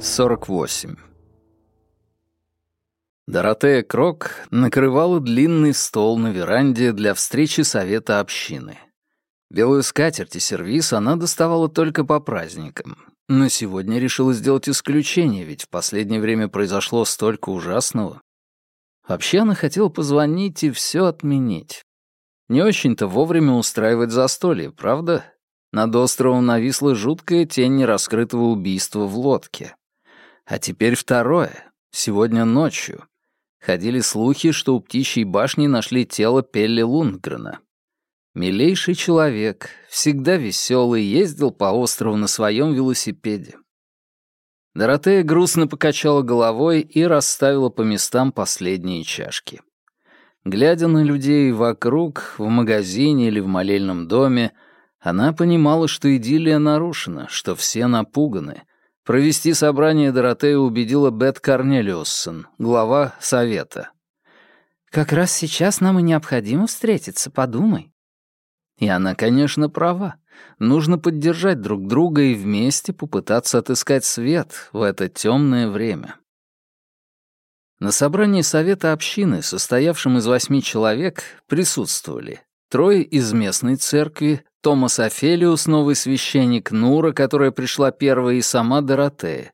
48. Доротея Крок накрывала длинный стол на веранде для встречи совета общины. Белую скатерть и сервиз она доставала только по праздникам, но сегодня решила сделать исключение, ведь в последнее время произошло столько ужасного. Вообще она хотела позвонить и все отменить. Не очень-то вовремя устраивать застолье, правда? Над островом нависла жуткая тень нераскрытого убийства в лодке. А теперь второе. Сегодня ночью. Ходили слухи, что у птичьей башни нашли тело Пелли Лундгрена. Милейший человек, всегда веселый, ездил по острову на своем велосипеде. Доротея грустно покачала головой и расставила по местам последние чашки. Глядя на людей вокруг, в магазине или в молельном доме, она понимала, что идиллия нарушена, что все напуганы, Провести собрание Доротея убедила Бет Корнелиуссон, глава совета. «Как раз сейчас нам и необходимо встретиться, подумай». И она, конечно, права. Нужно поддержать друг друга и вместе попытаться отыскать свет в это темное время. На собрании совета общины, состоявшем из восьми человек, присутствовали трое из местной церкви, Томас Офелиус, новый священник, Нура, которая пришла первой, и сама Доротея.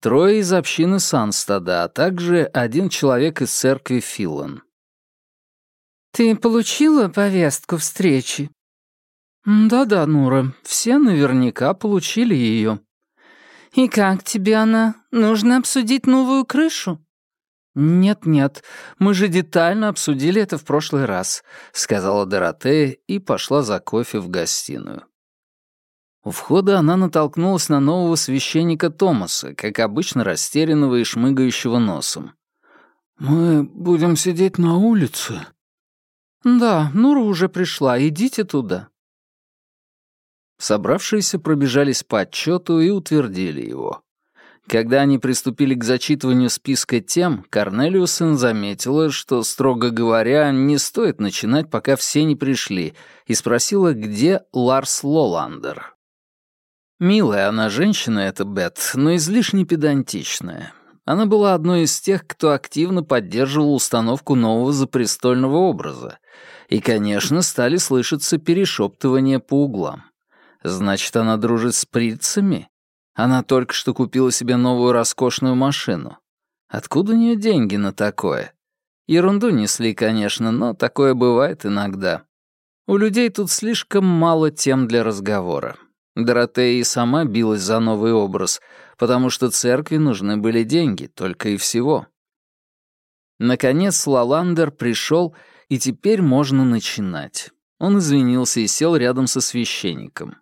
Трое из общины Санстада, а также один человек из церкви Филан. «Ты получила повестку встречи?» «Да-да, Нура, все наверняка получили ее». «И как тебе она? Нужно обсудить новую крышу?» «Нет-нет, мы же детально обсудили это в прошлый раз», — сказала Доротея и пошла за кофе в гостиную. У входа она натолкнулась на нового священника Томаса, как обычно растерянного и шмыгающего носом. «Мы будем сидеть на улице?» «Да, Нура уже пришла, идите туда». Собравшиеся пробежались по отчету и утвердили его. Когда они приступили к зачитыванию списка тем, Корнелиусон заметила, что, строго говоря, не стоит начинать, пока все не пришли, и спросила, где Ларс Лоландер. Милая она женщина, эта Бет, но излишне педантичная. Она была одной из тех, кто активно поддерживал установку нового запрестольного образа. И, конечно, стали слышаться перешептывания по углам. Значит, она дружит с прицами? Она только что купила себе новую роскошную машину. Откуда у нее деньги на такое? Ерунду несли, конечно, но такое бывает иногда. У людей тут слишком мало тем для разговора. Доротея и сама билась за новый образ, потому что церкви нужны были деньги, только и всего. Наконец Лаландер пришел, и теперь можно начинать. Он извинился и сел рядом со священником.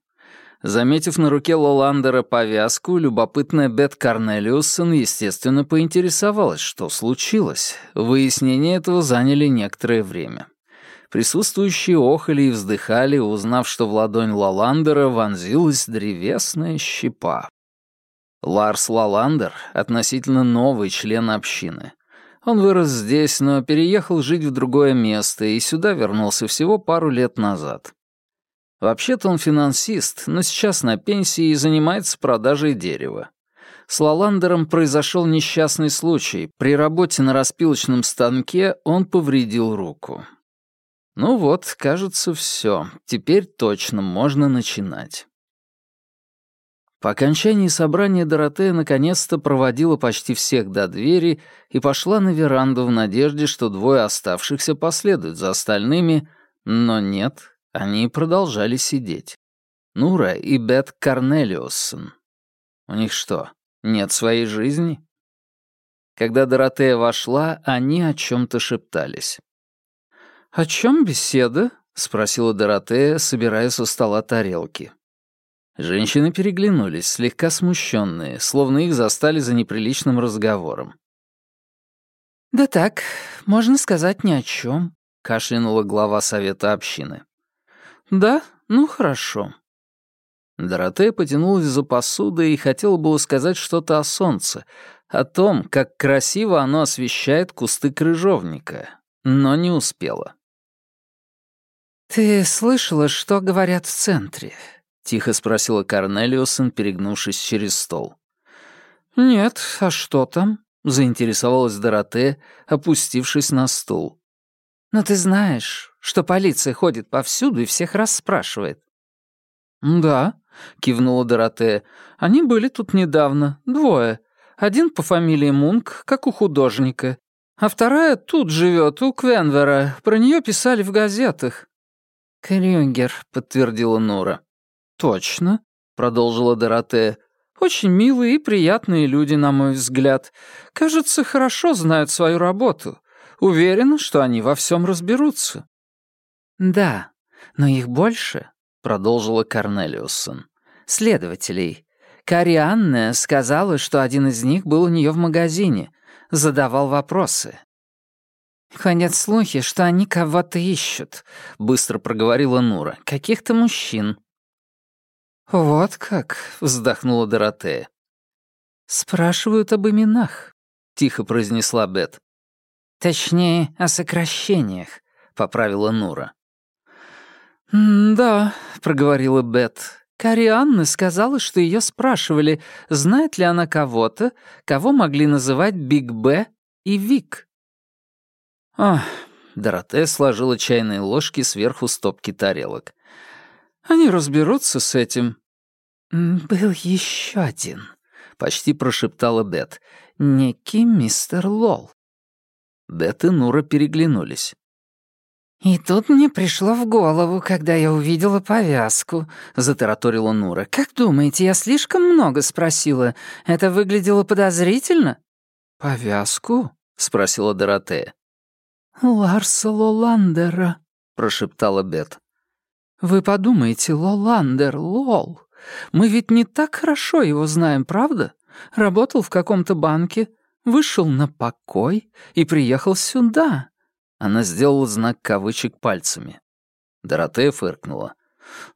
Заметив на руке Лоландера повязку, любопытная Бет Корнелиуссон, естественно, поинтересовалась, что случилось. Выяснение этого заняли некоторое время. Присутствующие охали и вздыхали, узнав, что в ладонь Лоландера вонзилась древесная щепа. Ларс Лоландер — относительно новый член общины. Он вырос здесь, но переехал жить в другое место и сюда вернулся всего пару лет назад. Вообще-то он финансист, но сейчас на пенсии и занимается продажей дерева. С Лаландером произошел несчастный случай. При работе на распилочном станке он повредил руку. Ну вот, кажется, все. Теперь точно можно начинать. По окончании собрания Доротея наконец-то проводила почти всех до двери и пошла на веранду в надежде, что двое оставшихся последуют за остальными, но нет, они продолжали сидеть. Нура и Бет Корнелиуссон. У них что, нет своей жизни? Когда Доротея вошла, они о чем-то шептались. «О чем беседа?» — спросила Доротея, собирая со стола тарелки. Женщины переглянулись, слегка смущенные, словно их застали за неприличным разговором. «Да так, можно сказать ни о чем», — кашлянула глава совета общины. «Да? Ну, хорошо». Доротея потянулась за посудой и хотела было сказать что-то о солнце, о том, как красиво оно освещает кусты крыжовника, но не успела. «Ты слышала, что говорят в центре?» — тихо спросила Корнелиусон, перегнувшись через стол. «Нет, а что там?» — заинтересовалась Дороте, опустившись на стул. «Но ты знаешь, что полиция ходит повсюду и всех расспрашивает». «Да», — кивнула Дороте. «Они были тут недавно, двое. Один по фамилии Мунк, как у художника, а вторая тут живет, у Квенвера. Про нее писали в газетах». «Крюгер», — подтвердила Нора. «Точно», — продолжила Дороте. «Очень милые и приятные люди, на мой взгляд. Кажется, хорошо знают свою работу. Уверена, что они во всем разберутся». «Да, но их больше», — продолжила Корнелиуссон. «Следователей. Кари Анна сказала, что один из них был у нее в магазине, задавал вопросы. «Ходят слухи, что они кого-то ищут», — быстро проговорила Нура. «Каких-то мужчин». «Вот как», — вздохнула Доротея. «Спрашивают об именах», — тихо произнесла Бет. «Точнее, о сокращениях», — поправила Нура. «Да», — проговорила Бет. Кари Анна сказала, что ее спрашивали, знает ли она кого-то, кого могли называть Биг Б и Вик. Ах, Дороте сложила чайные ложки сверху стопки тарелок. Они разберутся с этим. Был еще один, почти прошептала Бет. Некий мистер Лол. Бет и Нура переглянулись. «И тут мне пришло в голову, когда я увидела повязку», — затараторила Нура. «Как думаете, я слишком много спросила? Это выглядело подозрительно?» «Повязку?» — спросила Доротея. «Ларса Лоландера», — прошептала Бет. «Вы подумайте, Лоландер, Лол. Мы ведь не так хорошо его знаем, правда? Работал в каком-то банке, вышел на покой и приехал сюда». Она сделала знак кавычек пальцами. Доротея фыркнула.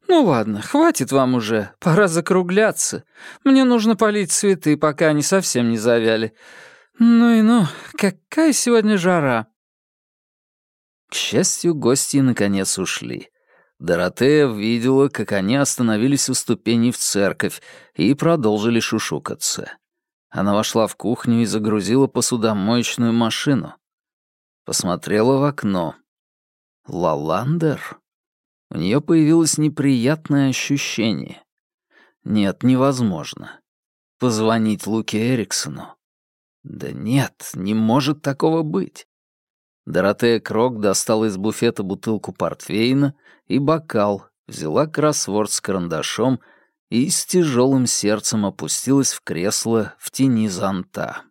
«Ну ладно, хватит вам уже, пора закругляться. Мне нужно полить цветы, пока они совсем не завяли. Ну и ну, какая сегодня жара!» К счастью, гости наконец ушли. Доротея видела, как они остановились у ступеней в церковь и продолжили шушукаться. Она вошла в кухню и загрузила посудомоечную машину. Посмотрела в окно. Лаландер? У нее появилось неприятное ощущение. Нет, невозможно. Позвонить Луке Эриксону? Да нет, не может такого быть. Доротея Крок достала из буфета бутылку портвейна и бокал, взяла кроссворд с карандашом и с тяжелым сердцем опустилась в кресло в тени зонта.